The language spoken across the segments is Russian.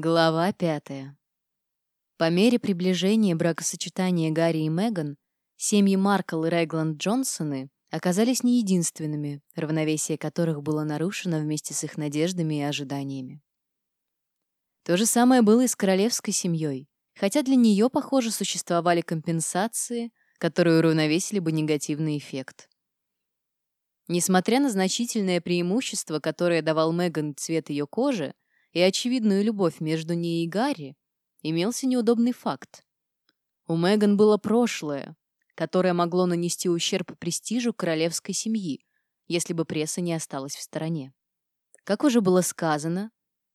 Глава пятая. По мере приближения бракосочетания Гарри и Меган, семьи Маркл и Регланд Джонсоны оказались не единственными, равновесие которых было нарушено вместе с их надеждами и ожиданиями. То же самое было и с королевской семьей, хотя для нее, похоже, существовали компенсации, которые уравновесили бы негативный эффект. Несмотря на значительное преимущество, которое давал Меган цвет ее кожи, и очевидную любовь между ней и Гарри, имелся неудобный факт. У Меган было прошлое, которое могло нанести ущерб престижу королевской семьи, если бы пресса не осталась в стороне. Как уже было сказано,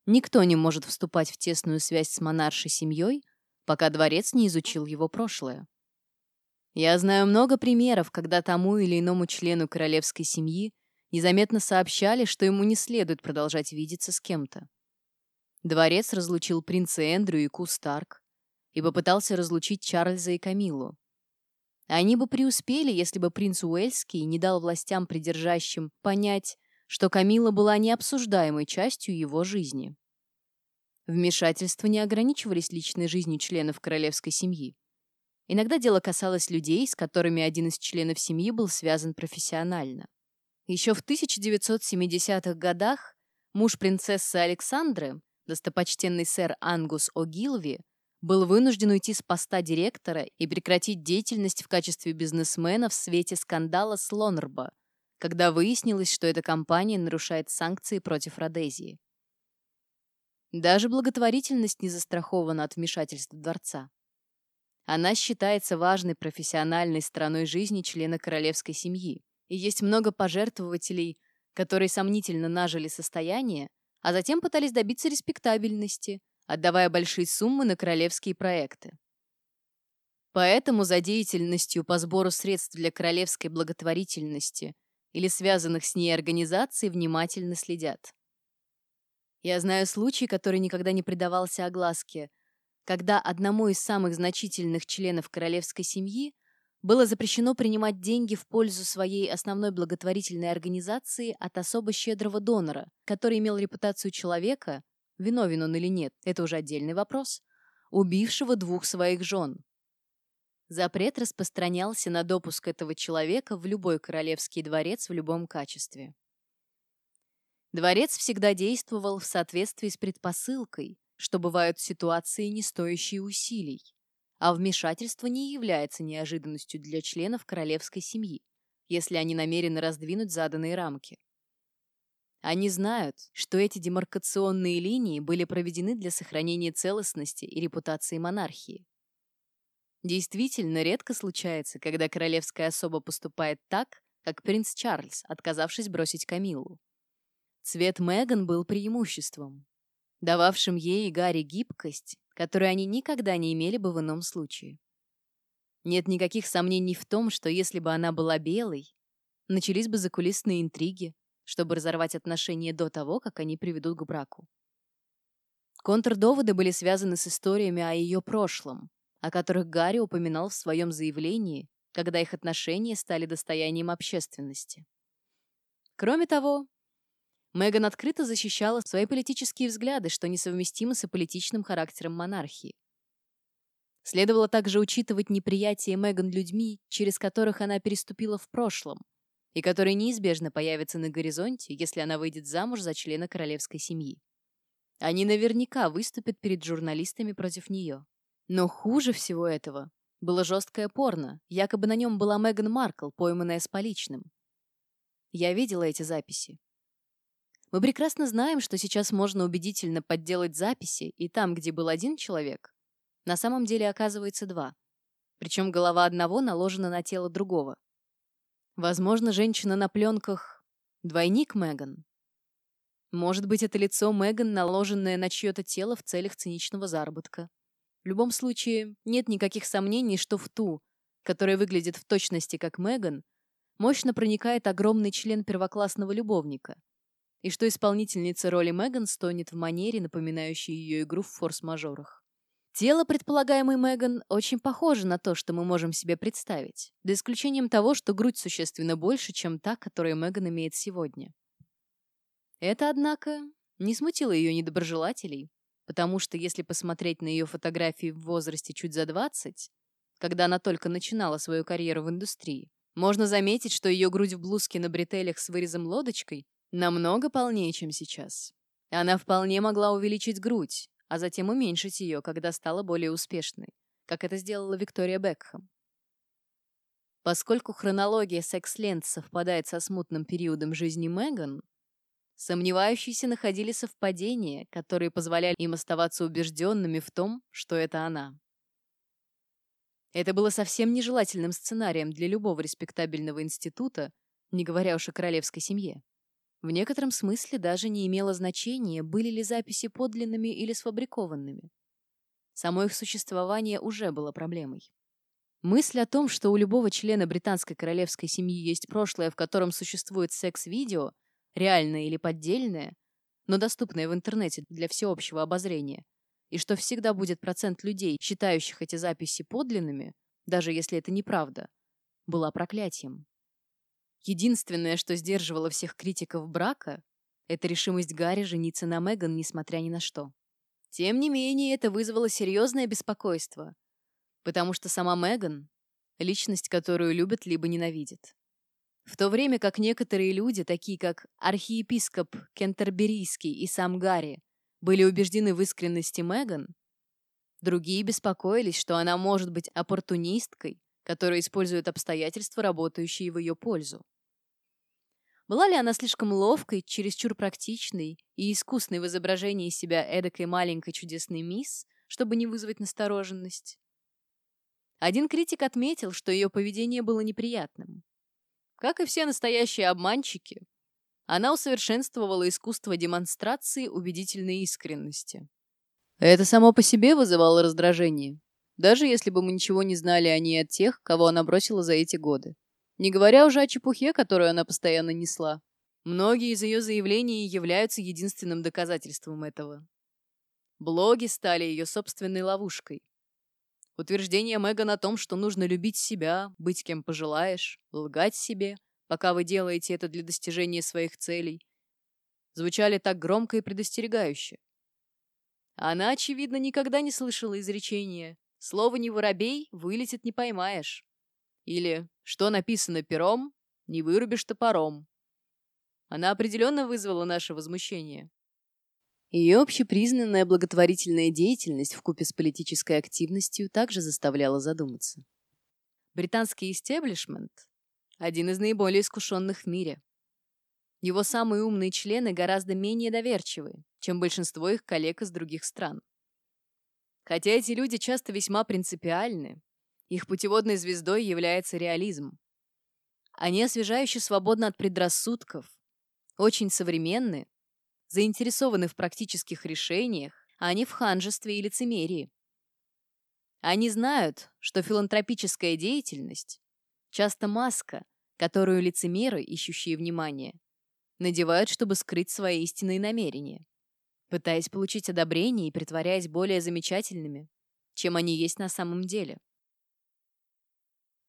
никто не может вступать в тесную связь с монаршей семьей, пока дворец не изучил его прошлое. Я знаю много примеров, когда тому или иному члену королевской семьи незаметно сообщали, что ему не следует продолжать видеться с кем-то. Дворец разлучил принца Эндрю и Ку Старк и попытался разлучить Чарльза и Камилу. Они бы преуспели, если бы принц Уэльский не дал властям придержащим понять, что Камила была необсуждаемой частью его жизни. Вмешательства не ограничивались личной жизнью членов королевской семьи. Иногда дело касалось людей, с которыми один из членов семьи был связан профессионально. Еще в 1970-х годах муж принцессы Александры достопочтенный сэр Ангус О'Гилви был вынужден уйти с поста директора и прекратить деятельность в качестве бизнесмена в свете скандала с Лонербо, когда выяснилось, что эта компания нарушает санкции против Родезии. Даже благотворительность не застрахована от вмешательства дворца. Она считается важной профессиональной стороной жизни члена королевской семьи, и есть много пожертвователей, которые сомнительно нажили состояние, а затем пытались добиться респектабельности, отдавая большие суммы на королевские проекты. Поэтому за деятельностью по сбору средств для королевской благотворительности или связанных с ней организаций внимательно следят. Я знаю случай, который никогда не предавался огласке, когда одному из самых значительных членов королевской семьи было запрещено принимать деньги в пользу своей основной благотворительной организации от особо щедрого донора, который имел репутацию человека, виновен он или нет, это уже отдельный вопрос, убившего двух своих жен. Запрет распространялся на допуск этого человека в любой королевский дворец в любом качестве. Дворец всегда действовал в соответствии с предпосылкой, что бывают ситуации, не стоящие усилий а вмешательство не является неожиданностью для членов королевской семьи, если они намерены раздвинуть заданные рамки. Они знают, что эти демаркационные линии были проведены для сохранения целостности и репутации монархии. Действительно, редко случается, когда королевская особа поступает так, как принц Чарльз, отказавшись бросить Камиллу. Цвет Меган был преимуществом, дававшим ей и Гарри гибкость, которую они никогда не имели бы в ином случае. Нет никаких сомнений в том, что если бы она была белой, начались бы закулисные интриги, чтобы разорвать отношения до того, как они приведут к браку. Контрдоводы были связаны с историями о ее прошлом, о которых Гарри упоминал в своем заявлении, когда их отношения стали достоянием общественности. Кроме того, Меган открыто защищала свои политические взгляды, что несовместимо с аполитичным характером монархии. Следовало также учитывать неприятие Меган людьми, через которых она переступила в прошлом, и которые неизбежно появятся на горизонте, если она выйдет замуж за члена королевской семьи. Они наверняка выступят перед журналистами против нее. Но хуже всего этого было жесткое порно, якобы на нем была Меган Маркл, пойманная с поличным. Я видела эти записи. Мы прекрасно знаем, что сейчас можно убедительно подделать записи, и там, где был один человек, на самом деле оказывается два. Причем голова одного наложена на тело другого. Возможно, женщина на пленках — двойник Меган. Может быть, это лицо Меган, наложенное на чье-то тело в целях циничного заработка. В любом случае, нет никаких сомнений, что в ту, которая выглядит в точности как Меган, мощно проникает огромный член первоклассного любовника — и что исполнительница роли Меган стонет в манере, напоминающей ее игру в форс-мажорах. Тело предполагаемой Меган очень похоже на то, что мы можем себе представить, за исключением того, что грудь существенно больше, чем та, которую Меган имеет сегодня. Это, однако, не смутило ее недоброжелателей, потому что если посмотреть на ее фотографии в возрасте чуть за 20, когда она только начинала свою карьеру в индустрии, можно заметить, что ее грудь в блузке на бретелях с вырезом лодочкой намного полнее, чем сейчас. Она вполне могла увеличить грудь, а затем уменьшить ее, когда стала более успешной, как это сделала Виктория Бекхэм. Поскольку хронология секс-лент совпадает со смутным периодом жизни Меган, сомневающиеся находили совпадения, которые позволяли им оставаться убежденными в том, что это она. Это было совсем нежелательным сценарием для любого респектабельного института, не говоря уж о королевской семье. В некотором смысле даже не имело значения, были ли записи подлинными или сфабрикованными. Само их существование уже было проблемой. Мысль о том, что у любого члена британской королевской семьи есть прошлое, в котором существует секс-видео, реальное или поддельное, но доступное в интернете для всеобщего обозрения, и что всегда будет процент людей, считающих эти записи подлинными, даже если это неправда, была проклятием. Единственное, что сдерживало всех критиков брака, это решимость Гарри жениться на Меган, несмотря ни на что. Тем не менее, это вызвало серьезное беспокойство, потому что сама Меган — личность, которую любят либо ненавидят. В то время как некоторые люди, такие как архиепископ Кентерберийский и сам Гарри, были убеждены в искренности Меган, другие беспокоились, что она может быть оппортунисткой, которая использует обстоятельства, работающие в ее пользу. Была ли она слишком ловкой, чересчур практичной и искусной в изображении себя эдакой маленькой чудесной мисс, чтобы не вызвать настороженность? Один критик отметил, что ее поведение было неприятным. Как и все настоящие обманщики, она усовершенствовала искусство демонстрации убедительной искренности. Это само по себе вызывало раздражение, даже если бы мы ничего не знали о ней от тех, кого она бросила за эти годы. Не говоря уже о чепухе, которую она постоянно несла. Многие из ее заявлений являются единственным доказательством этого. Блоги стали ее собственной ловушкой. Утверждение Меган о том, что нужно любить себя, быть кем пожелаешь, лгать себе, пока вы делаете это для достижения своих целей, звучали так громко и предостерегающе. Она, очевидно, никогда не слышала изречения «Слово не воробей, вылетит не поймаешь». Или «Что написано пером, не вырубишь топором». Она определенно вызвала наше возмущение. Ее общепризнанная благотворительная деятельность вкупе с политической активностью также заставляла задуматься. Британский истеблишмент – один из наиболее искушенных в мире. Его самые умные члены гораздо менее доверчивы, чем большинство их коллег из других стран. Хотя эти люди часто весьма принципиальны, их путеводной звездой является реализм. Они освежающе свободны от предрассудков, очень современны заинтересованы в практических решениях, а не в ханжестве и лицемерии. Они знают, что филантропическая деятельность – часто маска, которую лицемеры, ищущие внимание, надевают, чтобы скрыть свои истинные намерения, пытаясь получить одобрение и притворяясь более замечательными, чем они есть на самом деле.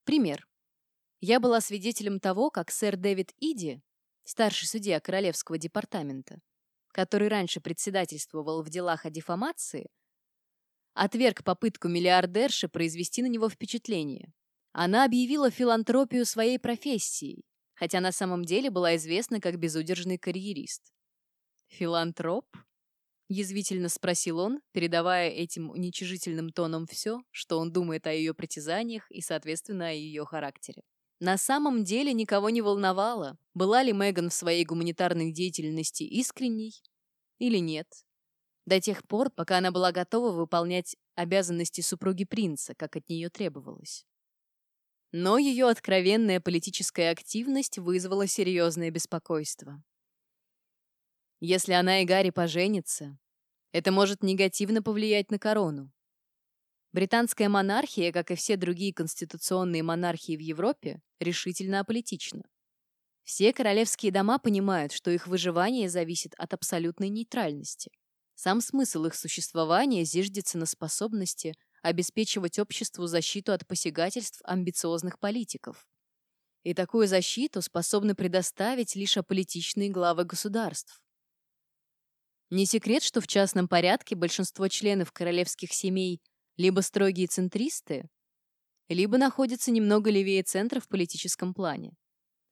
Пример. Я была свидетелем того, как сэр Дэвид Иди, старший судья Королевского департамента, который раньше председательствовал в делах о дефамации, отверг попытку миллиардерши произвести на него впечатление. Она объявила филантропию своей профессией, хотя на самом деле была известна как безудержный карьерист. «Филантроп?» — язвительно спросил он, передавая этим уничижительным тоном все, что он думает о ее притязаниях и, соответственно, о ее характере. На самом деле никого не волновало, была ли Меган в своей гуманитарной деятельности искренней или нет. До тех пор, пока она была готова выполнять обязанности супруги принца, как от нее требовалось. Но ее откровенная политическая активность вызвала серьезное беспокойство. Если она и Гарри поженятся, это может негативно повлиять на корону. Британская монархия, как и все другие конституционные монархии в Европе, решительно аполитична. Все королевские дома понимают, что их выживание зависит от абсолютной нейтральности. Сам смысл их существования зиждется на способности обеспечивать обществу защиту от посягательств амбициозных политиков. И такую защиту способны предоставить лишь аполитичные главы государств. Не секрет, что в частном порядке большинство членов королевских семей либо строгие центристы, либо находятся немного левее центра в политическом плане.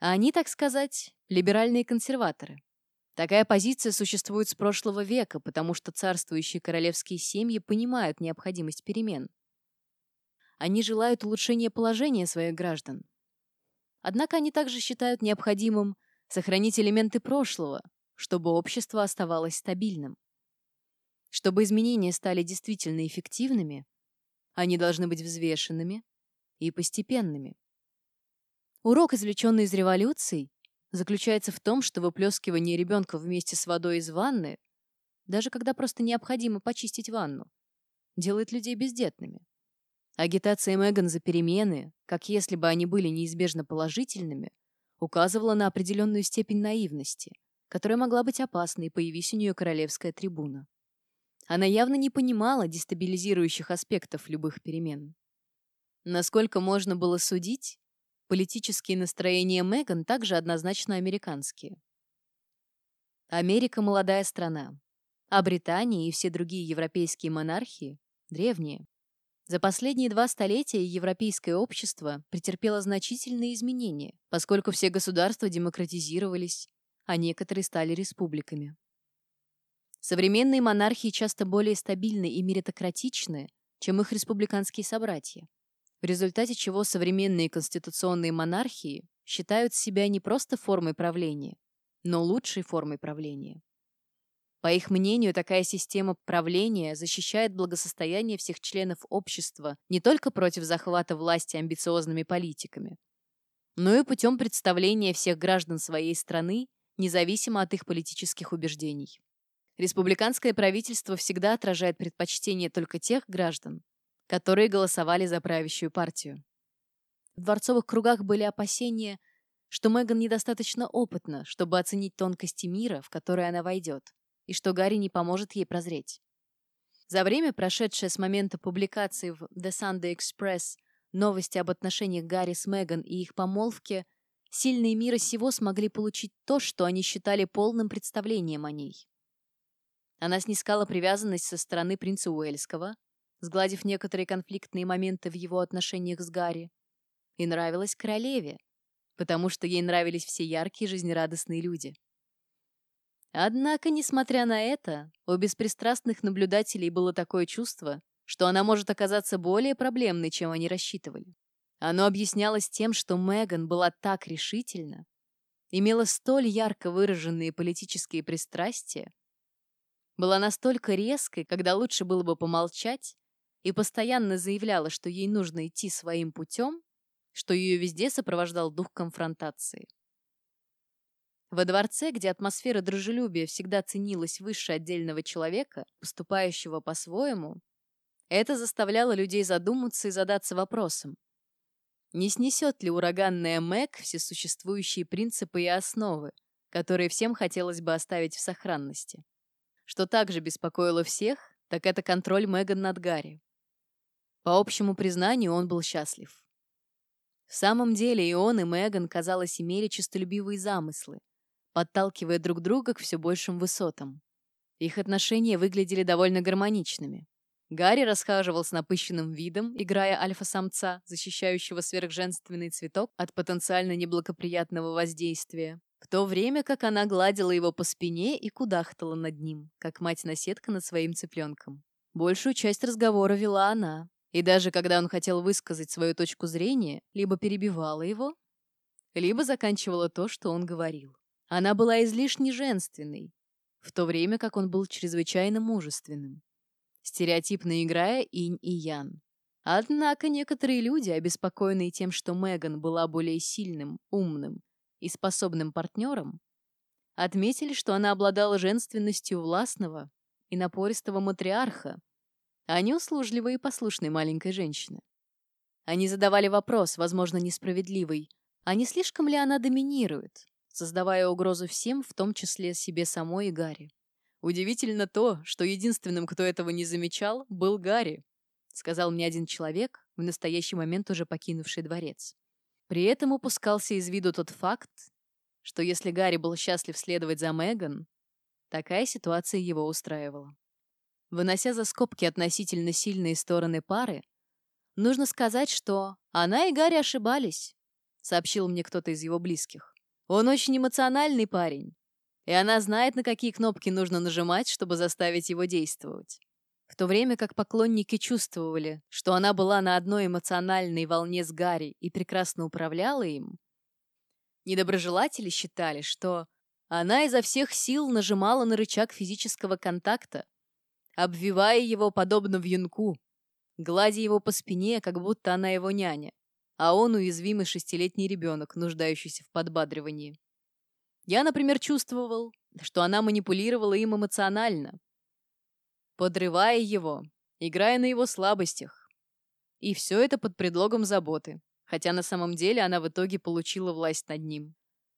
А они, так сказать, либеральные консерваторы. Такая позиция существует с прошлого века, потому что царствующие королевские семьи понимают необходимость перемен. Они желают улучшения положения своих граждан. Однако они также считают необходимым сохранить элементы прошлого, чтобы общество оставалось стабильным. Чтобы изменения стали действительно эффективными, они должны быть взвешенными и постепенными. Урок, извлеченный из революций, заключается в том, что выплескивание ребенка вместе с водой из ванны, даже когда просто необходимо почистить ванну, делает людей бездетными. Агитация Меган за перемены, как если бы они были неизбежно положительными, указывала на определенную степень наивности, которая могла быть опасной, появись у нее королевская трибуна. Она явно не понимала дестабилизирующих аспектов любых перемен. Насколько можно было судить, политические настроения Меган также однозначно американские. Америка – молодая страна, а Британия и все другие европейские монархии – древние. За последние два столетия европейское общество претерпело значительные изменения, поскольку все государства демократизировались, а некоторые стали республиками. Современные монархии часто более стабильны и меритократичны, чем их республиканские собратья, в результате чего современные конституционные монархии считают себя не просто формой правления, но лучшей формой правления. По их мнению, такая система правления защищает благосостояние всех членов общества не только против захвата власти амбициозными политиками, но и путем представления всех граждан своей страны независимо от их политических убеждений. Республиканское правительство всегда отражает предпочтения только тех граждан, которые голосовали за правящую партию. В дворцовых кругах были опасения, что Меган недостаточно опытна, чтобы оценить тонкости мира, в который она войдет, и что Гарри не поможет ей прозреть. За время, прошедшее с момента публикации в The Sunday Express новости об отношениях Гарри с Меган и их помолвке, сильные мира сего смогли получить то, что они считали полным представлением о ней. Она снискала привязанность со стороны принца Уэльского, сгладив некоторые конфликтные моменты в его отношениях с Гарри, и нравилась королеве, потому что ей нравились все яркие жизнерадостные люди. Однако, несмотря на это, у беспристрастных наблюдателей было такое чувство, что она может оказаться более проблемной, чем они рассчитывали. Оно объяснялось тем, что Меган была так решительна, имела столь ярко выраженные политические пристрастия, была настолько резкой, когда лучше было бы помолчать, и постоянно заявляла, что ей нужно идти своим путем, что ее везде сопровождал дух конфронтации. Во дворце, где атмосфера дружелюбия всегда ценилась выше отдельного человека, поступающего по-своему, это заставляло людей задуматься и задаться вопросом, не снесет ли ураганная Мэг все существующие принципы и основы, которые всем хотелось бы оставить в сохранности? Что также беспокоило всех, так это контроль Меган над Гарри. По общему признанию, он был счастлив. В самом деле и он, и Меган, казалось, имели честолюбивые замыслы, подталкивая друг друга к все большим высотам. Их отношения выглядели довольно гармоничными. Гарри расхаживал с напыщенным видом, играя альфа-самца, защищающего сверхженственный цветок от потенциально неблагоприятного воздействия, в то время как она гладила его по спине и кудахтала над ним, как мать-наседка над своим цыпленком. Большую часть разговора вела она, и даже когда он хотел высказать свою точку зрения, либо перебивала его, либо заканчивала то, что он говорил. Она была излишне женственной, в то время как он был чрезвычайно мужественным стереотипно играя инь и ян. Однако некоторые люди, обеспокоенные тем, что Меган была более сильным, умным и способным партнером, отметили, что она обладала женственностью властного и напористого матриарха, а не услужливой и послушной маленькой женщины. Они задавали вопрос, возможно, несправедливый, а не слишком ли она доминирует, создавая угрозу всем, в том числе себе самой и Гарри. Удивительно то, что единственным, кто этого не замечал, был Гарри, сказал мне один человек, в настоящий момент уже покинувший дворец. При этом упускался из виду тот факт, что если Гарри был счастлив следовать за Меган, Такая ситуация его устраивала. Вынося за скобки относительно сильные стороны пары, нужно сказать, что она и Гарри ошибались, сообщил мне кто-то из его близких. Он очень эмоциональный парень, и она знает, на какие кнопки нужно нажимать, чтобы заставить его действовать. В то время как поклонники чувствовали, что она была на одной эмоциональной волне с Гарри и прекрасно управляла им, недоброжелатели считали, что она изо всех сил нажимала на рычаг физического контакта, обвивая его подобно вьюнку, гладя его по спине, как будто она его няня, а он уязвимый шестилетний ребенок, нуждающийся в подбадривании. Я, например, чувствовал, что она манипулировала им эмоционально, подрывая его, играя на его слабостях. И все это под предлогом заботы, хотя на самом деле она в итоге получила власть над ним.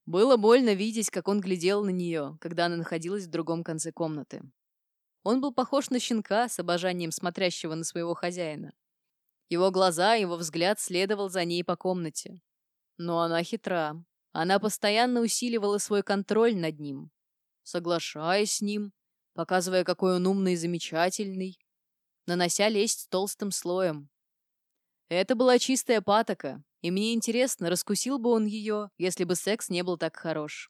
Было больно видеть, как он глядел на нее, когда она находилась в другом конце комнаты. Он был похож на щенка с обожанием смотрящего на своего хозяина. Его глаза, его взгляд следовал за ней по комнате. Но она хитра. Она постоянно усиливала свой контроль над ним, соглашаясь с ним, показывая, какой он умный и замечательный, нанося лесть толстым слоем. Это была чистая патока, и мне интересно, раскусил бы он ее, если бы секс не был так хорош.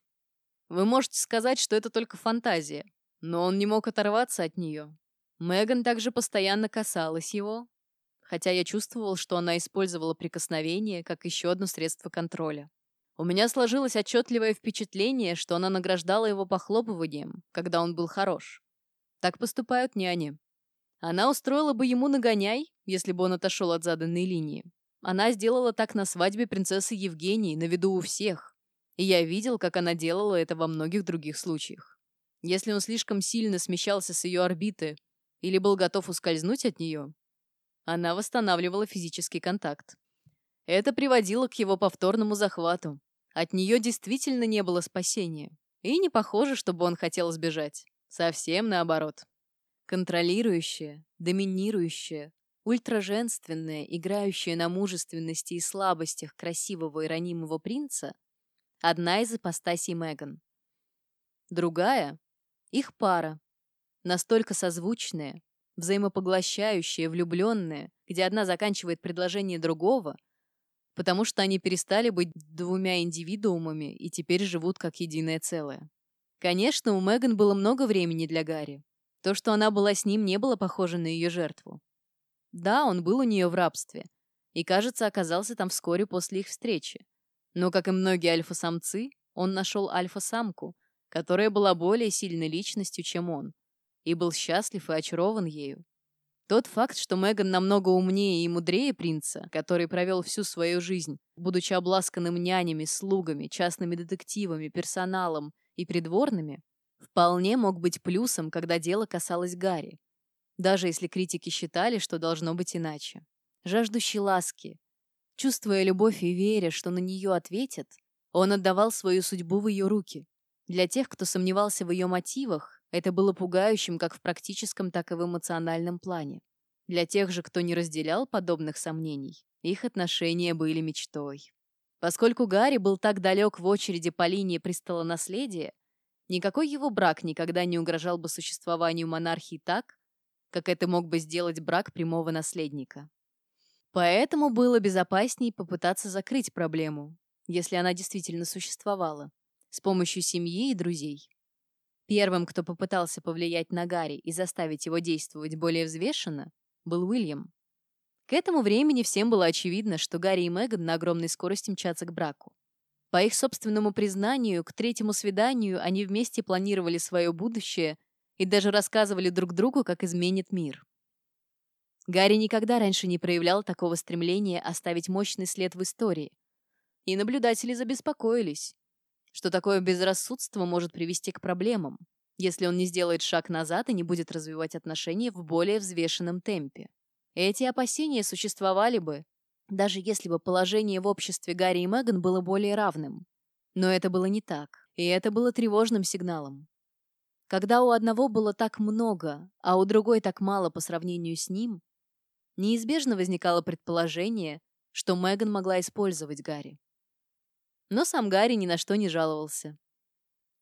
Вы можете сказать, что это только фантазия, но он не мог оторваться от нее. Меган также постоянно касалась его, хотя я чувствовал, что она использовала прикосновение как еще одно средство контроля. У меня сложилось отчетливое впечатление, что она награждала его похлопыванием, когда он был хорош. Так поступают няни. Она устроила бы ему нагоняй, если бы он отошел от заданной линии. Она сделала так на свадьбе принцессы Евгении на виду у всех. И я видел, как она делала это во многих других случаях. Если он слишком сильно смещался с ее орбиты или был готов ускользнуть от нее, она восстанавливала физический контакт. Это приводило к его повторному захвату. От нее действительно не было спасения. И не похоже, чтобы он хотел сбежать. Совсем наоборот. Контролирующая, доминирующая, ультраженственная, играющая на мужественности и слабостях красивого и ранимого принца, одна из ипостасей Меган. Другая — их пара, настолько созвучная, взаимопоглощающая, влюбленная, где одна заканчивает предложение другого, потому что они перестали быть двумя индивидуумами и теперь живут как единое целое. Конечно, у Меган было много времени для Гарри. То, что она была с ним, не было похоже на ее жертву. Да, он был у нее в рабстве. И, кажется, оказался там вскоре после их встречи. Но, как и многие альфа-самцы, он нашел альфа-самку, которая была более сильной личностью, чем он, и был счастлив и очарован ею. Тот факт, что Меган намного умнее и мудрее принца, который провел всю свою жизнь, будучи обласканным нянями, слугами, частными детективами, персоналом и придворными, вполне мог быть плюсом, когда дело касалось Гарри, даже если критики считали, что должно быть иначе. Жаждущий ласки, чувствуя любовь и веря, что на нее ответят, он отдавал свою судьбу в ее руки. Для тех, кто сомневался в ее мотивах, это было пугающим как в практическом, так и в эмоциональном плане. Для тех же, кто не разделял подобных сомнений, их отношения были мечтой. Поскольку Гарри был так далек в очереди по линии престола наследия, никакой его брак никогда не угрожал бы существованию монархии так, как это мог бы сделать брак прямого наследника. Поэтому было безопаснее попытаться закрыть проблему, если она действительно существовала, с помощью семьи и друзей. Первым, кто попытался повлиять на Гарри и заставить его действовать более взвешенно, был Уильям. К этому времени всем было очевидно, что Гарри и Меган на огромной скорости мчатся к браку. По их собственному признанию, к третьему свиданию они вместе планировали свое будущее и даже рассказывали друг другу, как изменит мир. Гарри никогда раньше не проявлял такого стремления оставить мощный след в истории. И наблюдатели забеспокоились, что такое безрассудство может привести к проблемам, если он не сделает шаг назад и не будет развивать отношения в более взвешенном темпе. Эти опасения существовали бы, даже если бы положение в обществе Гарри и Меган было более равным. Но это было не так, и это было тревожным сигналом. Когда у одного было так много, а у другой так мало по сравнению с ним, неизбежно возникало предположение, что Меган могла использовать Гарри. Но сам Гарри ни на что не жаловался.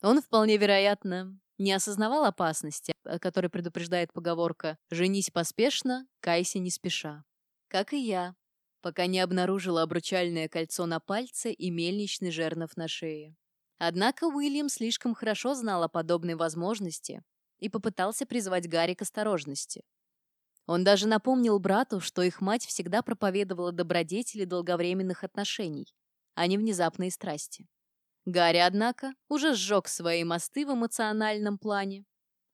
Он, вполне вероятно, не осознавал опасности, о которой предупреждает поговорка «женись поспешно, кайся не спеша». Как и я, пока не обнаружила обручальное кольцо на пальце и мельничный жернов на шее. Однако Уильям слишком хорошо знал о подобной возможности и попытался призвать Гарри к осторожности. Он даже напомнил брату, что их мать всегда проповедовала добродетели долговременных отношений, а не внезапные страсти. Гарри, однако, уже сжег свои мосты в эмоциональном плане,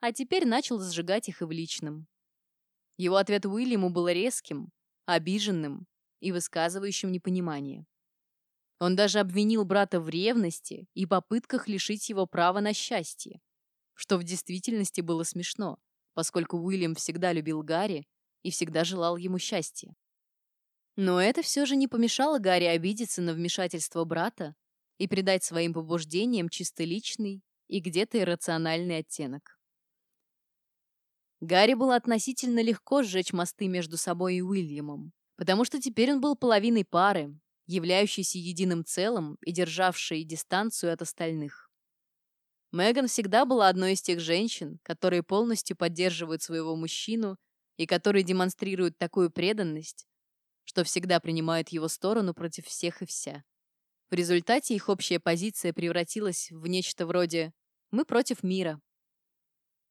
а теперь начал сжигать их и в личном. Его ответ Уильяму был резким, обиженным и высказывающим непонимание. Он даже обвинил брата в ревности и попытках лишить его права на счастье, что в действительности было смешно, поскольку Уильям всегда любил Гарри и всегда желал ему счастья. Но это все же не помешало Гарри обидеться на вмешательство брата и придать своим побуждениям чисто личный и где-то иррациональный оттенок. Гарри было относительно легко сжечь мосты между собой и Уильямом, потому что теперь он был половиной пары, являющейся единым целым и державшей дистанцию от остальных. Меган всегда была одной из тех женщин, которые полностью поддерживают своего мужчину и которые демонстрируют такую преданность, что всегда принимают его сторону против всех и вся. В результате их общая позиция превратилась в нечто вроде «мы против мира».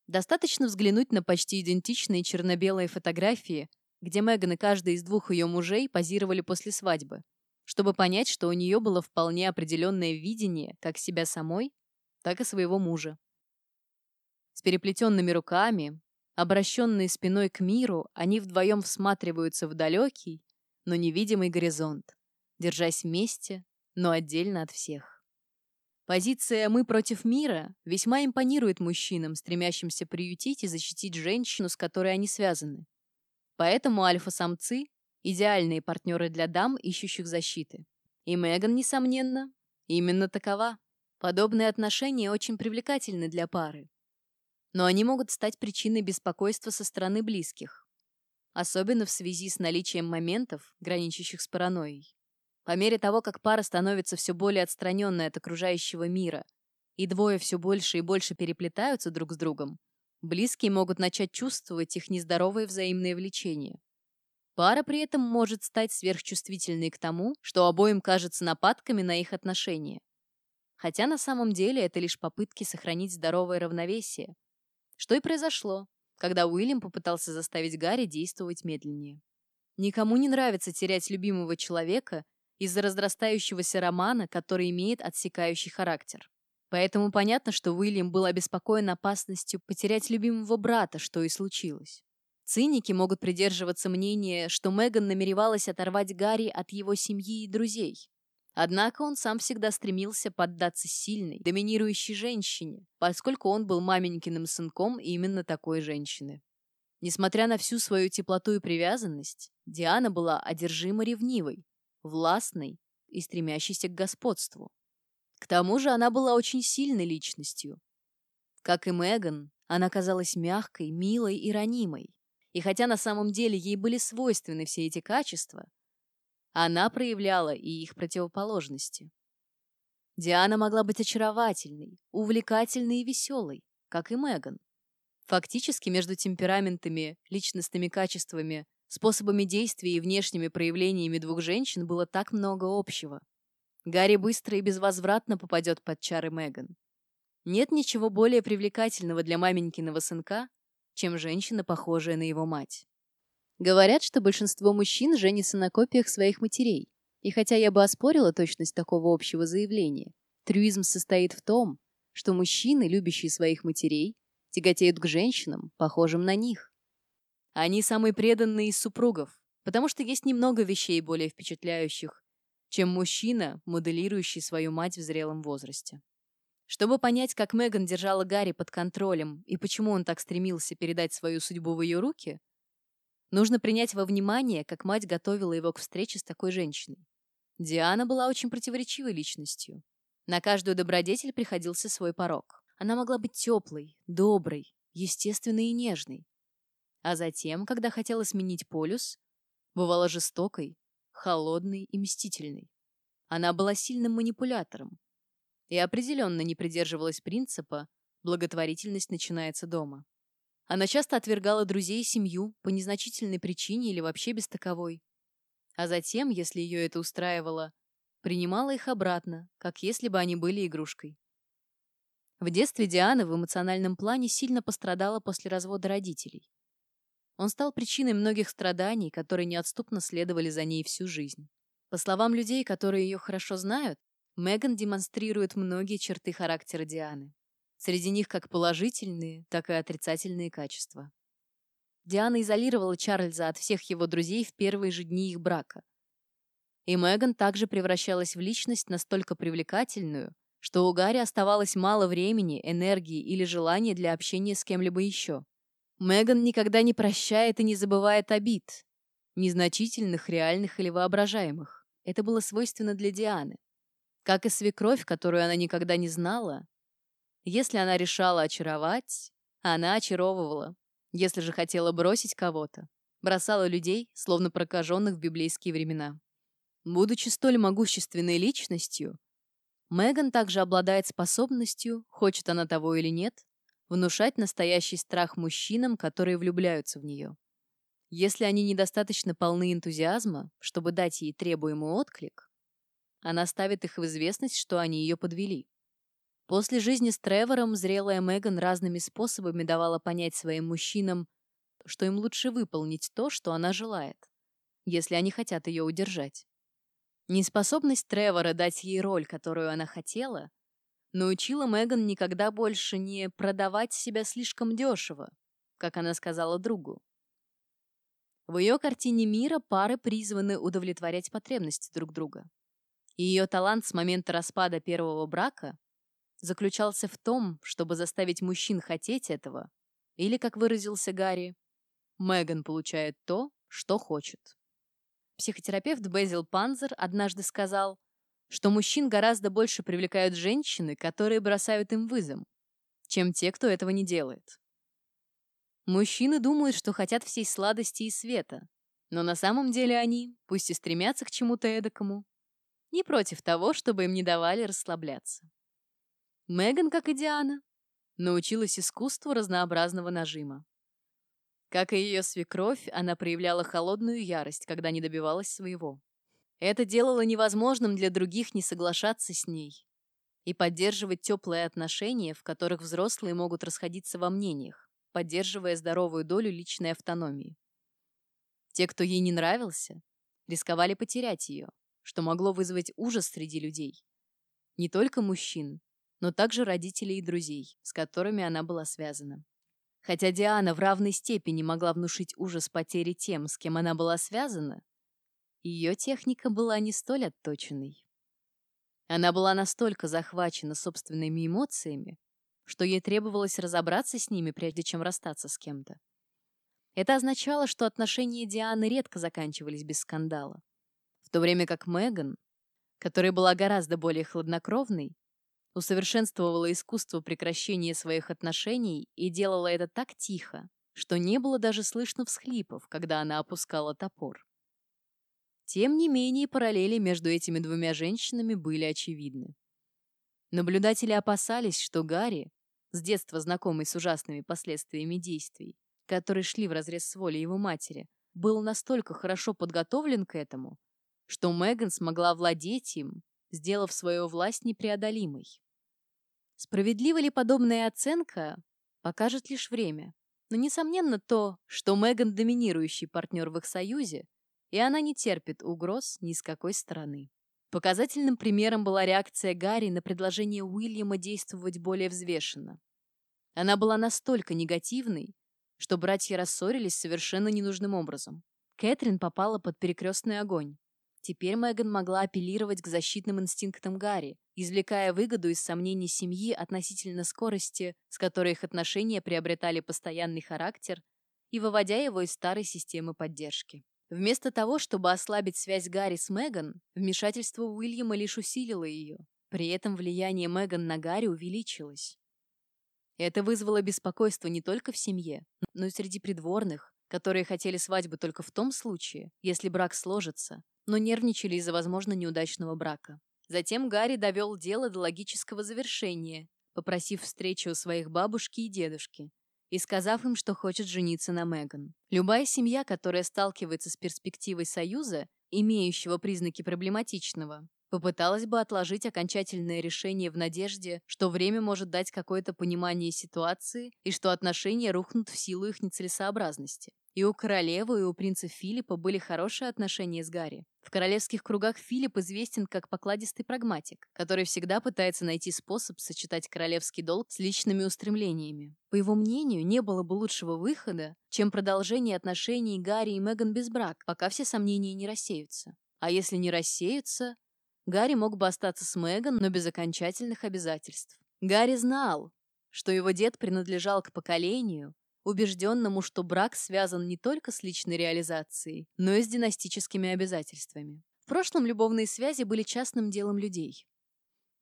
Достаточно взглянуть на почти идентичные черно-белые фотографии, где Меган и каждый из двух ее мужей позировали после свадьбы, чтобы понять, что у нее было вполне определенное видение как себя самой, так и своего мужа. С переплетенными руками, обращенные спиной к миру, они вдвоем всматриваются в далекий, но невидимый горизонт, держась вместе, но отдельно от всех. Позиция «мы против мира» весьма импонирует мужчинам, стремящимся приютить и защитить женщину, с которой они связаны. Поэтому альфа-самцы – идеальные партнеры для дам, ищущих защиты. И Меган, несомненно, именно такова. Подобные отношения очень привлекательны для пары. Но они могут стать причиной беспокойства со стороны близких. Особенно в связи с наличием моментов, граничащих с паранойей. По мере того, как пара становится все более отстраненной от окружающего мира, и двое все больше и больше переплетаются друг с другом, близкие могут начать чувствовать их нездоровое взаимное влечение. Пара при этом может стать сверхчувствительной к тому, что обоим кажется нападками на их отношения. Хотя на самом деле это лишь попытки сохранить здоровое равновесие. Что и произошло, когда Уильям попытался заставить Гарри действовать медленнее. Никому не нравится терять любимого человека из-за разрастающегося романа, который имеет отсекающий характер. Поэтому понятно, что Уильям был обеспокоен опасностью потерять любимого брата, что и случилось. Циники могут придерживаться мнения, что Меган намеревалась оторвать Гарри от его семьи и друзей. Однако он сам всегда стремился поддаться сильной, доминирующей женщине, поскольку он был маменькиным сынком именно такой женщины. Несмотря на всю свою теплоту и привязанность, Диана была одержима ревнивой, властной и стремящейся к господству. К тому же она была очень сильной личностью. Как и Меган, она казалась мягкой, милой и ранимой. И хотя на самом деле ей были свойственны все эти качества, она проявляла и их противоположности. Диана могла быть очаровательной, увлекательной и веселой, как и Меган. Фактически между темпераментами, личностными качествами Способами действия и внешними проявлениями двух женщин было так много общего. Гарри быстро и безвозвратно попадет под чары Меган. Нет ничего более привлекательного для маменькиного сынка, чем женщина, похожая на его мать. Говорят, что большинство мужчин женятся на копиях своих матерей. И хотя я бы оспорила точность такого общего заявления, трюизм состоит в том, что мужчины, любящие своих матерей, тяготеют к женщинам, похожим на них. Они самые преданные из супругов, потому что есть немного вещей более впечатляющих, чем мужчина, моделирующий свою мать в зрелом возрасте. Чтобы понять, как Меган держала Гарри под контролем и почему он так стремился передать свою судьбу в ее руки, нужно принять во внимание, как мать готовила его к встрече с такой женщиной. Диана была очень противоречивой личностью. На каждую добродетель приходился свой порог. Она могла быть теплой, доброй, естественной и нежной, а затем, когда хотела сменить полюс, бывала жестокой, холодной и мстительной. Она была сильным манипулятором и определенно не придерживалась принципа, благотворительность начинается дома. Она часто отвергала друзей и семью по незначительной причине или вообще без таковой. А затем, если ее это устраивало, принимала их обратно, как если бы они были игрушкой. В детстве Диана в эмоциональном плане сильно пострадала после развода родителей. Он стал причиной многих страданий, которые неотступно следовали за ней всю жизнь. По словам людей, которые ее хорошо знают, Меган демонстрирует многие черты характера Дианы. Среди них как положительные, так и отрицательные качества. Диана изолировала Чарльза от всех его друзей в первые же дни их брака. И Меган также превращалась в личность настолько привлекательную, что у Гарри оставалось мало времени, энергии или желания для общения с кем-либо еще. Меган никогда не прощает и не забывает обид, незначительных, реальных или воображаемых. Это было свойственно для Дианы. Как и свекровь, которую она никогда не знала, если она решала очаровать, она очаровывала. Если же хотела бросить кого-то, бросала людей, словно прокаженных в библейские времена. Будучи столь могущественной личностью, Меган также обладает способностью, хочет она того или нет, внушать настоящий страх мужчинам, которые влюбляются в нее. Если они недостаточно полны энтузиазма, чтобы дать ей требуемый отклик, она ставит их в известность, что они ее подвели. После жизни с Тревором зрелая Меган разными способами давала понять своим мужчинам, что им лучше выполнить то, что она желает, если они хотят ее удержать. Неспособность Тревора дать ей роль, которую она хотела, научила Меган никогда больше не продавать себя слишком дешево, как она сказала другу. В ее картине мира пары призваны удовлетворять потребности друг друга. И ее талант с момента распада первого брака заключался в том, чтобы заставить мужчин хотеть этого, или, как выразился Гарри, Меган получает то, что хочет. Психотерапевт Безил Панзер однажды сказал, что мужчин гораздо больше привлекают женщины, которые бросают им вызов, чем те, кто этого не делает. Мужчины думают, что хотят всей сладости и света, но на самом деле они, пусть и стремятся к чему-то эдакому, не против того, чтобы им не давали расслабляться. Меган, как и Диана, научилась искусству разнообразного нажима. Как и ее свекровь, она проявляла холодную ярость, когда не добивалась своего. Это делало невозможным для других не соглашаться с ней и поддерживать теплые отношения, в которых взрослые могут расходиться во мнениях, поддерживая здоровую долю личной автономии. Те, кто ей не нравился, рисковали потерять ее, что могло вызвать ужас среди людей. Не только мужчин, но также родителей и друзей, с которыми она была связана. Хотя Диана в равной степени могла внушить ужас потери тем, с кем она была связана, ее техника была не столь отточенной. Она была настолько захвачена собственными эмоциями, что ей требовалось разобраться с ними, прежде чем расстаться с кем-то. Это означало, что отношения Дианы редко заканчивались без скандала, в то время как Меган, которая была гораздо более хладнокровной, усовершенствовала искусство прекращения своих отношений и делала это так тихо, что не было даже слышно всхлипов, когда она опускала топор. Тем не менее, параллели между этими двумя женщинами были очевидны. Наблюдатели опасались, что Гарри, с детства знакомый с ужасными последствиями действий, которые шли вразрез с волей его матери, был настолько хорошо подготовлен к этому, что Меган смогла владеть им, сделав свою власть непреодолимой. Справедлива ли подобная оценка, покажет лишь время. Но, несомненно, то, что Меган доминирующий партнер в их союзе, и она не терпит угроз ни с какой стороны. Показательным примером была реакция Гарри на предложение Уильяма действовать более взвешенно. Она была настолько негативной, что братья рассорились совершенно ненужным образом. Кэтрин попала под перекрестный огонь. Теперь Меган могла апеллировать к защитным инстинктам Гарри, извлекая выгоду из сомнений семьи относительно скорости, с которой их отношения приобретали постоянный характер, и выводя его из старой системы поддержки. Вместо того, чтобы ослабить связь Гарри с Меган, вмешательство Уильяма лишь усилило ее. При этом влияние Меган на Гарри увеличилось. Это вызвало беспокойство не только в семье, но и среди придворных, которые хотели свадьбы только в том случае, если брак сложится, но нервничали из-за возможно неудачного брака. Затем Гарри довел дело до логического завершения, попросив встречи у своих бабушки и дедушки и сказав им, что хочет жениться на Меган. Любая семья, которая сталкивается с перспективой союза, имеющего признаки проблематичного, попыталась бы отложить окончательное решение в надежде, что время может дать какое-то понимание ситуации и что отношения рухнут в силу их нецелесообразности. И у королевы, и у принца Филиппа были хорошие отношения с Гарри. В королевских кругах Филипп известен как покладистый прагматик, который всегда пытается найти способ сочетать королевский долг с личными устремлениями. По его мнению, не было бы лучшего выхода, чем продолжение отношений Гарри и Меган без брака, пока все сомнения не рассеются. А если не рассеются, Гарри мог бы остаться с Меган, но без окончательных обязательств. Гарри знал, что его дед принадлежал к поколению, убежденному, что брак связан не только с личной реализацией, но и с династическими обязательствами. В прошлом любовные связи были частным делом людей.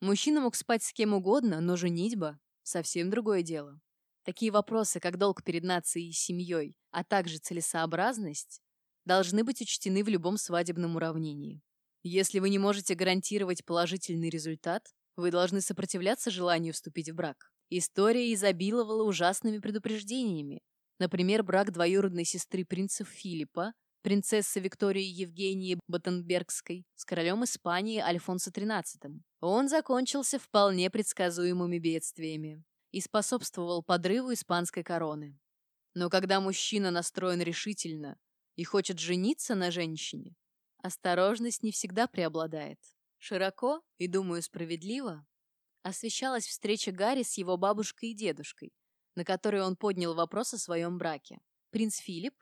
Мужчина мог спать с кем угодно, но женитьба – совсем другое дело. Такие вопросы, как долг перед нацией и семьей, а также целесообразность, должны быть учтены в любом свадебном уравнении. Если вы не можете гарантировать положительный результат, вы должны сопротивляться желанию вступить в брак. История изобиловала ужасными предупреждениями. Например, брак двоюродной сестры принцев Филиппа, принцессы Виктории Евгении Баттенбергской, с королем Испании Альфонсо XIII. Он закончился вполне предсказуемыми бедствиями и способствовал подрыву испанской короны. Но когда мужчина настроен решительно и хочет жениться на женщине, осторожность не всегда преобладает. Широко и, думаю, справедливо освещалась встреча Гарри с его бабушкой и дедушкой, на которой он поднял вопрос о своем браке. Принц Филипп,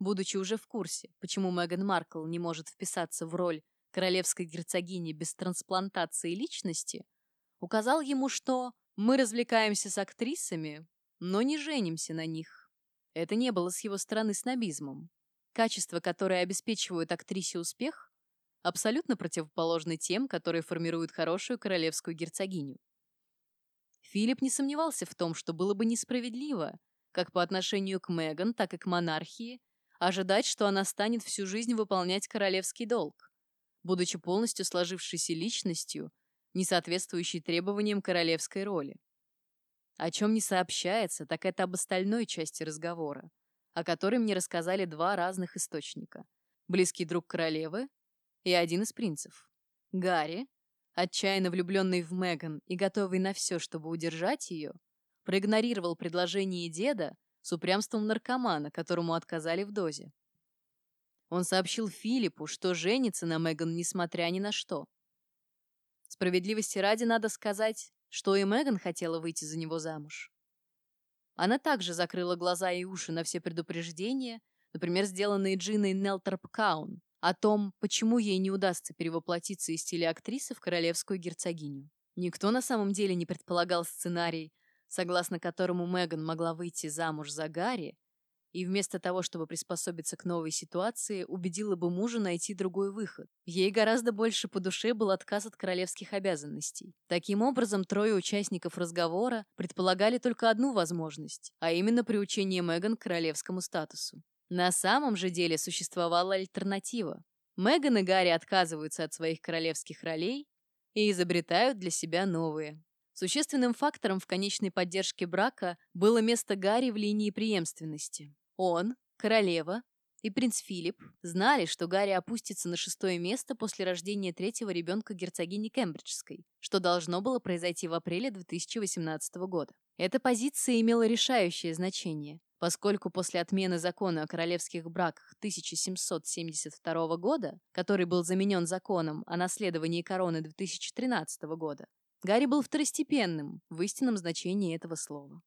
будучи уже в курсе, почему Меган Маркл не может вписаться в роль королевской герцогини без трансплантации личности, указал ему, что «мы развлекаемся с актрисами, но не женимся на них». Это не было с его стороны снобизмом. Качества, которые обеспечивают актрисе успех, абсолютно противоположны тем, которые формируют хорошую королевскую герцогиню. Филипп не сомневался в том, что было бы несправедливо, как по отношению к Меган, так и к монархии, ожидать, что она станет всю жизнь выполнять королевский долг, будучи полностью сложившейся личностью, не соответствующей требованиям королевской роли. О чем не сообщается, так это об остальной части разговора, о которой мне рассказали два разных источника. Близкий друг королевы и один из принцев. Гарри, отчаянно влюбленный в Меган и готовый на все, чтобы удержать ее, проигнорировал предложение деда с упрямством наркомана, которому отказали в дозе. Он сообщил Филиппу, что женится на Меган несмотря ни на что. Справедливости ради надо сказать, что и Меган хотела выйти за него замуж. Она также закрыла глаза и уши на все предупреждения, например, сделанные Джиной Нелтерп Каун, о том, почему ей не удастся перевоплотиться из телеактрисы в королевскую герцогиню. Никто на самом деле не предполагал сценарий, согласно которому Меган могла выйти замуж за Гарри, и вместо того, чтобы приспособиться к новой ситуации, убедила бы мужа найти другой выход. Ей гораздо больше по душе был отказ от королевских обязанностей. Таким образом, трое участников разговора предполагали только одну возможность, а именно приучение Меган к королевскому статусу. На самом же деле существовала альтернатива. Меган и Гарри отказываются от своих королевских ролей и изобретают для себя новые. Существенным фактором в конечной поддержке брака было место Гарри в линии преемственности. Он, королева и принц Филипп знали, что Гарри опустится на шестое место после рождения третьего ребенка герцогини Кембриджской, что должно было произойти в апреле 2018 года. Эта позиция имела решающее значение, поскольку после отмены закона о королевских браках 1772 года, который был заменен законом о наследовании короны 2013 года, Гарри был второстепенным в истинном значении этого слова.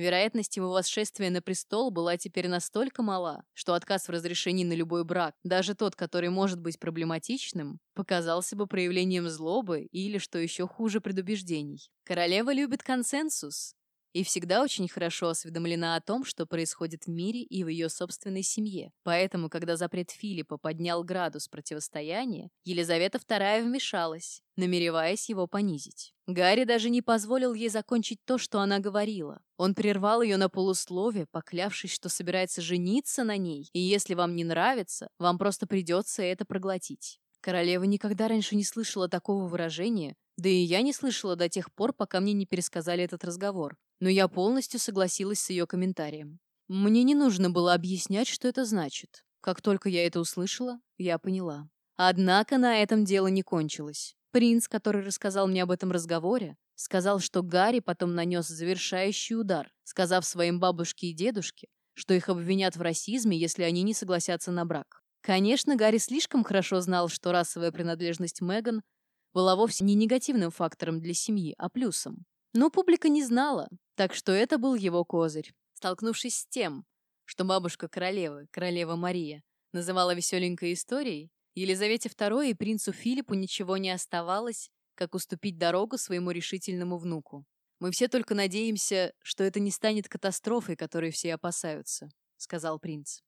Вероятность его восшествия на престол была теперь настолько мала, что отказ в разрешении на любой брак, даже тот, который может быть проблематичным, показался бы проявлением злобы или, что еще хуже, предубеждений. Королева любит консенсус, и всегда очень хорошо осведомлена о том, что происходит в мире и в ее собственной семье. Поэтому, когда запрет Филиппа поднял градус противостояния, Елизавета II вмешалась, намереваясь его понизить. Гарри даже не позволил ей закончить то, что она говорила. Он прервал ее на полуслове, поклявшись, что собирается жениться на ней, и если вам не нравится, вам просто придется это проглотить. Королева никогда раньше не слышала такого выражения, Да и я не слышала до тех пор, пока мне не пересказали этот разговор. Но я полностью согласилась с ее комментарием. Мне не нужно было объяснять, что это значит. Как только я это услышала, я поняла. Однако на этом дело не кончилось. Принц, который рассказал мне об этом разговоре, сказал, что Гарри потом нанес завершающий удар, сказав своим бабушке и дедушке, что их обвинят в расизме, если они не согласятся на брак. Конечно, Гарри слишком хорошо знал, что расовая принадлежность Меган была вовсе не негативным фактором для семьи, а плюсом. Но публика не знала, так что это был его козырь. Столкнувшись с тем, что бабушка королевы, королева Мария, называла веселенькой историей, Елизавете II и принцу Филиппу ничего не оставалось, как уступить дорогу своему решительному внуку. «Мы все только надеемся, что это не станет катастрофой, которой все опасаются», — сказал принц.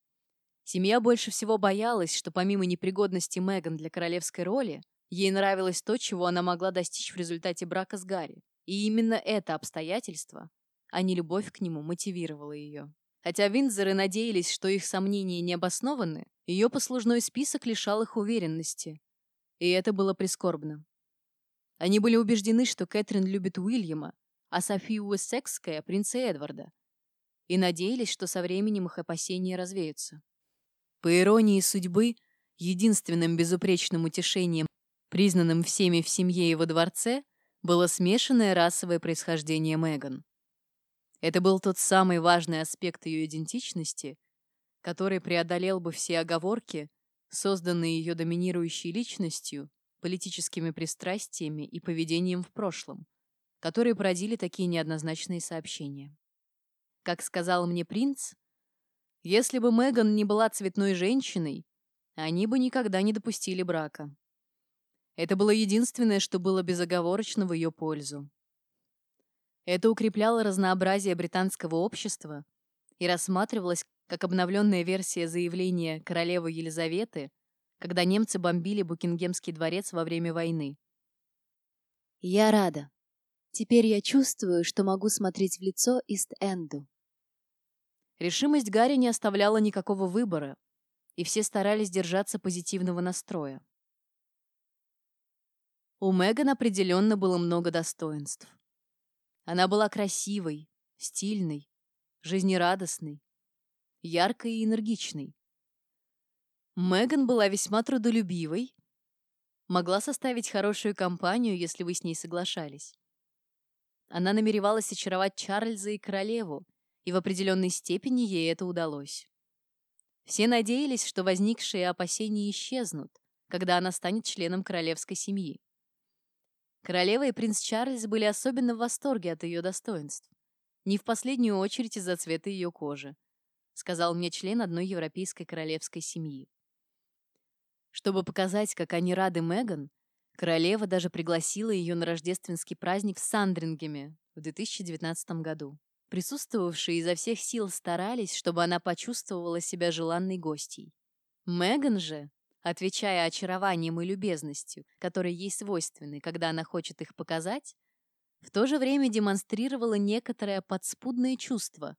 Семья больше всего боялась, что помимо непригодности Меган для королевской роли, ей нравилось то, чего она могла достичь в результате брака с Гарри. И именно это обстоятельство, а не любовь к нему, мотивировало ее. Хотя Виндзоры надеялись, что их сомнения не обоснованы, ее послужной список лишал их уверенности. И это было прискорбно. Они были убеждены, что Кэтрин любит Уильяма, а София Уэссекская — принца Эдварда. И надеялись, что со временем их опасения развеются. По иронии судьбы, единственным безупречным утешением, признанным всеми в семье и во дворце, было смешанное расовое происхождение Меган. Это был тот самый важный аспект ее идентичности, который преодолел бы все оговорки, созданные ее доминирующей личностью, политическими пристрастиями и поведением в прошлом, которые породили такие неоднозначные сообщения. Как сказал мне принц, если бы Меган не была цветной женщиной, они бы никогда не допустили брака. Это было единственное, что было безоговорочно в ее пользу. Это укрепляло разнообразие британского общества и рассматривалось как обновленная версия заявления королевы Елизаветы, когда немцы бомбили Букингемский дворец во время войны. «Я рада. Теперь я чувствую, что могу смотреть в лицо Ист-Энду». Решимость Гарри не оставляла никакого выбора, и все старались держаться позитивного настроя. У Меган определенно было много достоинств. Она была красивой, стильной, жизнерадостной, яркой и энергичной. Меган была весьма трудолюбивой, могла составить хорошую компанию, если вы с ней соглашались. Она намеревалась очаровать Чарльза и королеву, и в определенной степени ей это удалось. Все надеялись, что возникшие опасения исчезнут, когда она станет членом королевской семьи. Королева и принц Чарльз были особенно в восторге от ее достоинств. Не в последнюю очередь из-за цвета ее кожи, сказал мне член одной европейской королевской семьи. Чтобы показать, как они рады Меган, королева даже пригласила ее на рождественский праздник в Сандрингеме в 2019 году. Присутствовавшие изо всех сил старались, чтобы она почувствовала себя желанной гостьей. Меган же отвечая очарованием и любезностью, которые ей свойственны, когда она хочет их показать, в то же время демонстрировала некоторое подспудное чувство,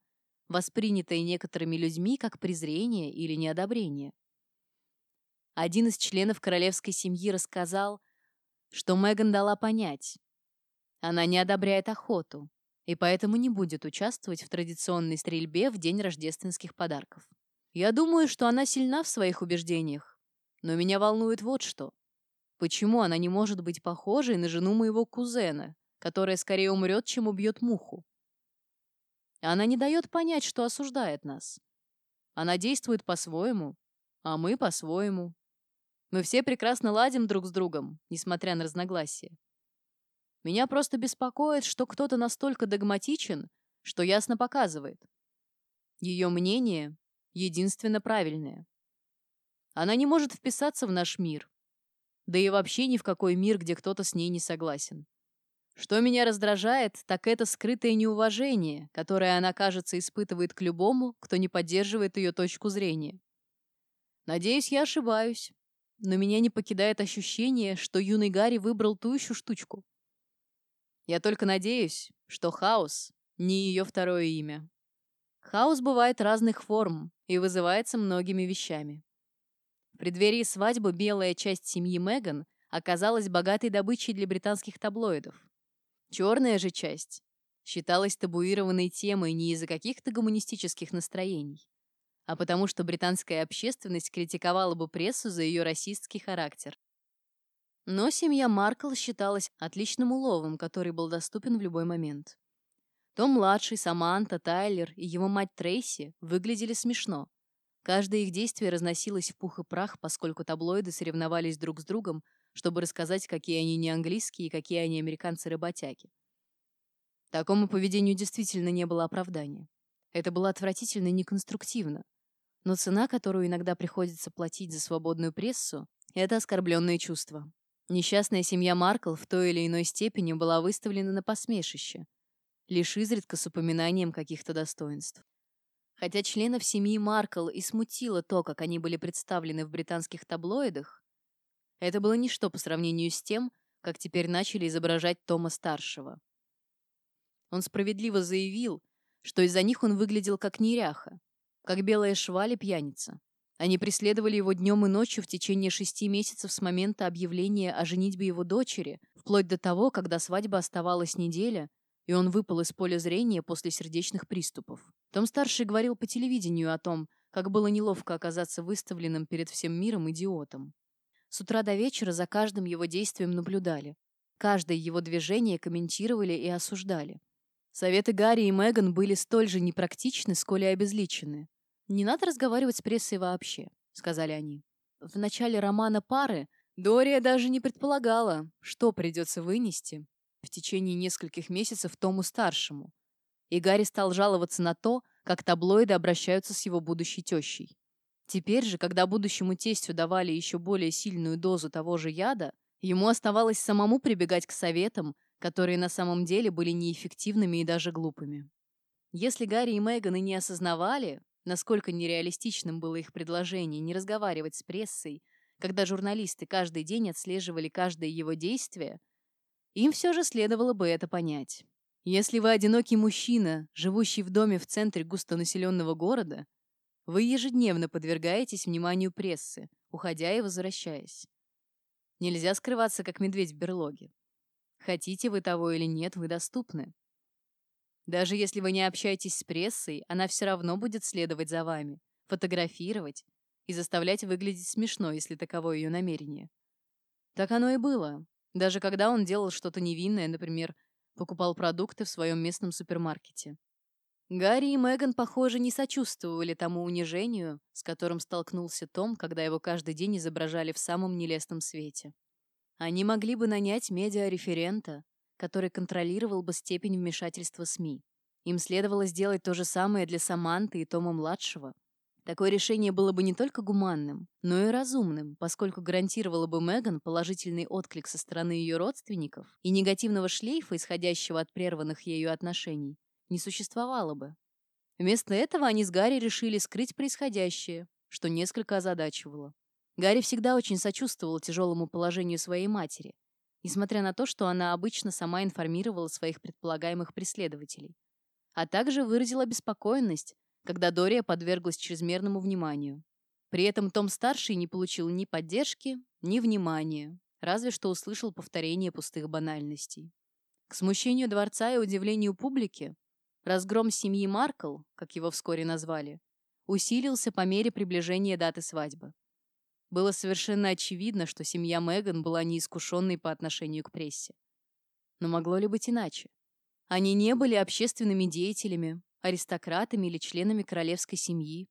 воспринятое некоторыми людьми как презрение или неодобрение. Один из членов королевской семьи рассказал, что Меган дала понять, она не одобряет охоту и поэтому не будет участвовать в традиционной стрельбе в день рождественских подарков. Я думаю, что она сильна в своих убеждениях, но меня волнует вот что. Почему она не может быть похожей на жену моего кузена, которая скорее умрет, чем убьет муху? Она не дает понять, что осуждает нас. Она действует по-своему, а мы по-своему. Мы все прекрасно ладим друг с другом, несмотря на разногласия. Меня просто беспокоит, что кто-то настолько догматичен, что ясно показывает. Ее мнение единственно правильное. Она не может вписаться в наш мир. Да и вообще ни в какой мир, где кто-то с ней не согласен. Что меня раздражает, так это скрытое неуважение, которое она, кажется, испытывает к любому, кто не поддерживает ее точку зрения. Надеюсь, я ошибаюсь, но меня не покидает ощущение, что юный Гарри выбрал ту еще штучку. Я только надеюсь, что хаос не ее второе имя. Хаос бывает разных форм и вызывается многими вещами. В преддверии свадьбы белая часть семьи Меган оказалась богатой добычей для британских таблоидов. Черная же часть считалась табуированной темой не из-за каких-то гуманистических настроений, а потому что британская общественность критиковала бы прессу за ее расистский характер. Но семья Маркл считалась отличным уловом, который был доступен в любой момент. Том-младший, Саманта, Тайлер и его мать Трейси выглядели смешно. Каждое их действие разносилось в пух и прах, поскольку таблоиды соревновались друг с другом, чтобы рассказать, какие они не английские и какие они американцы-работяги. Такому поведению действительно не было оправдания. Это было отвратительно и неконструктивно. Но цена, которую иногда приходится платить за свободную прессу, это оскорбленные чувства. Несчастная семья Маркл в той или иной степени была выставлена на посмешище, лишь изредка с упоминанием каких-то достоинств. Хотя членов семьи Маркл и смутило то, как они были представлены в британских таблоидах, это было ничто по сравнению с тем, как теперь начали изображать Тома-старшего. Он справедливо заявил, что из-за них он выглядел как неряха, как белая шваль и пьяница. Они преследовали его днем и ночью в течение шести месяцев с момента объявления о женитьбе его дочери, вплоть до того, когда свадьба оставалась неделя, и он выпал из поля зрения после сердечных приступов. Том-старший говорил по телевидению о том, как было неловко оказаться выставленным перед всем миром идиотом. С утра до вечера за каждым его действием наблюдали. Каждое его движение комментировали и осуждали. Советы Гарри и Меган были столь же непрактичны, сколь и обезличены. «Не надо разговаривать с прессой вообще», — сказали они. В начале романа пары Дория даже не предполагала, что придется вынести в течение нескольких месяцев Тому-старшему. И Гарри стал жаловаться на то, как таблоиды обращаются с его будущей тещей. Теперь же, когда будущему тестю давали еще более сильную дозу того же яда, ему оставалось самому прибегать к советам, которые на самом деле были неэффективными и даже глупыми. Если Гарри и Меган и не осознавали, насколько нереалистичным было их предложение не разговаривать с прессой, когда журналисты каждый день отслеживали каждое его действие, им все же следовало бы это понять. Если вы одинокий мужчина, живущий в доме в центре густонаселенного города, вы ежедневно подвергаетесь вниманию прессы, уходя и возвращаясь. Нельзя скрываться, как медведь в берлоге. Хотите вы того или нет, вы доступны. Даже если вы не общаетесь с прессой, она все равно будет следовать за вами, фотографировать и заставлять выглядеть смешно, если таково ее намерение. Так оно и было. Даже когда он делал что-то невинное, например, покупал продукты в своем местном супермаркете. Гарри и Меган, похоже, не сочувствовали тому унижению, с которым столкнулся Том, когда его каждый день изображали в самом нелестном свете. Они могли бы нанять медиареферента, который контролировал бы степень вмешательства СМИ. Им следовало сделать то же самое для Саманты и Тома-младшего, Такое решение было бы не только гуманным, но и разумным, поскольку гарантировало бы Меган положительный отклик со стороны ее родственников, и негативного шлейфа, исходящего от прерванных ею отношений, не существовало бы. Вместо этого они с Гарри решили скрыть происходящее, что несколько озадачивало. Гарри всегда очень сочувствовал тяжелому положению своей матери, несмотря на то, что она обычно сама информировала своих предполагаемых преследователей, а также выразил обеспокоенность, когда Дория подверглась чрезмерному вниманию. При этом Том-старший не получил ни поддержки, ни внимания, разве что услышал повторение пустых банальностей. К смущению дворца и удивлению публики, разгром семьи Маркл, как его вскоре назвали, усилился по мере приближения даты свадьбы. Было совершенно очевидно, что семья Меган была неискушенной по отношению к прессе. Но могло ли быть иначе? Они не были общественными деятелями, аристократами или членами королевской семьи,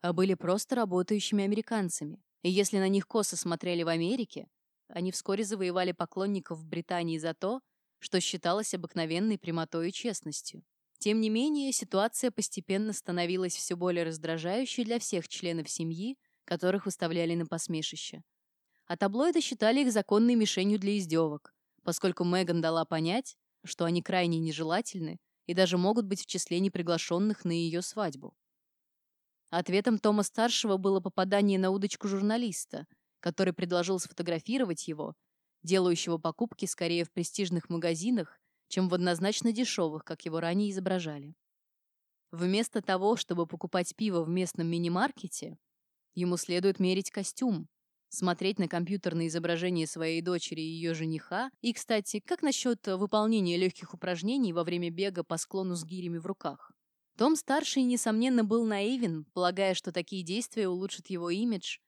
а были просто работающими американцами. И если на них косо смотрели в Америке, они вскоре завоевали поклонников в Британии за то, что считалось обыкновенной прямотой и честностью. Тем не менее, ситуация постепенно становилась все более раздражающей для всех членов семьи, которых выставляли на посмешище. А таблоиды считали их законной мишенью для издевок, поскольку Меган дала понять, что они крайне нежелательны и даже могут быть в числе неприглашенных на ее свадьбу. Ответом Тома-старшего было попадание на удочку журналиста, который предложил сфотографировать его, делающего покупки скорее в престижных магазинах, чем в однозначно дешевых, как его ранее изображали. Вместо того, чтобы покупать пиво в местном мини-маркете, ему следует мерить костюм, смотреть на компьютерное изображение своей дочери и ее жениха. И, кстати, как насчет выполнения легких упражнений во время бега по склону с гирями в руках? Том-старший, несомненно, был наивен, полагая, что такие действия улучшат его имидж,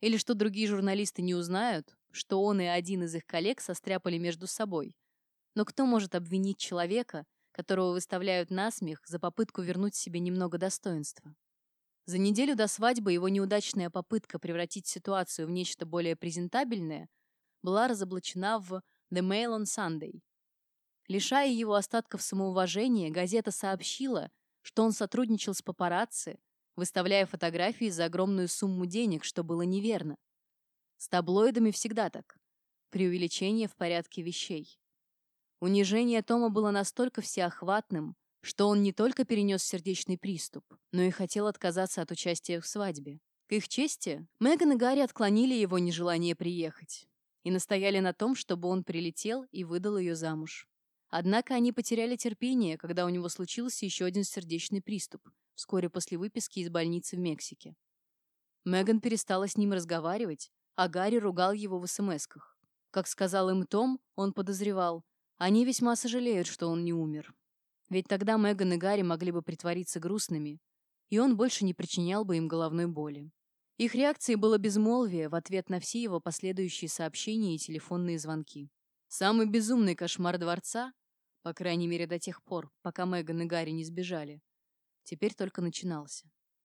или что другие журналисты не узнают, что он и один из их коллег состряпали между собой. Но кто может обвинить человека, которого выставляют на смех за попытку вернуть себе немного достоинства? За неделю до свадьбы его неудачная попытка превратить ситуацию в нечто более презентабельное была разоблачена в The Mail on Sunday. Лишая его остатков самоуважения, газета сообщила, что он сотрудничал с папарацци, выставляя фотографии за огромную сумму денег, что было неверно. С таблоидами всегда так. Преувеличение в порядке вещей. Унижение Тома было настолько всеохватным, что он не только перенес сердечный приступ, но и хотел отказаться от участия в свадьбе. К их чести, Меган и Гарри отклонили его нежелание приехать и настояли на том, чтобы он прилетел и выдал ее замуж. Однако они потеряли терпение, когда у него случился еще один сердечный приступ, вскоре после выписки из больницы в Мексике. Меган перестала с ним разговаривать, а Гарри ругал его в смс-ках. Как сказал им Том, он подозревал, они весьма сожалеют, что он не умер. Ведь тогда Меган и Гарри могли бы притвориться грустными, и он больше не причинял бы им головной боли. Их реакцией было безмолвие в ответ на все его последующие сообщения и телефонные звонки. Самый безумный кошмар дворца по крайней мере, до тех пор, пока Меган и Гарри не сбежали. Теперь только начинался.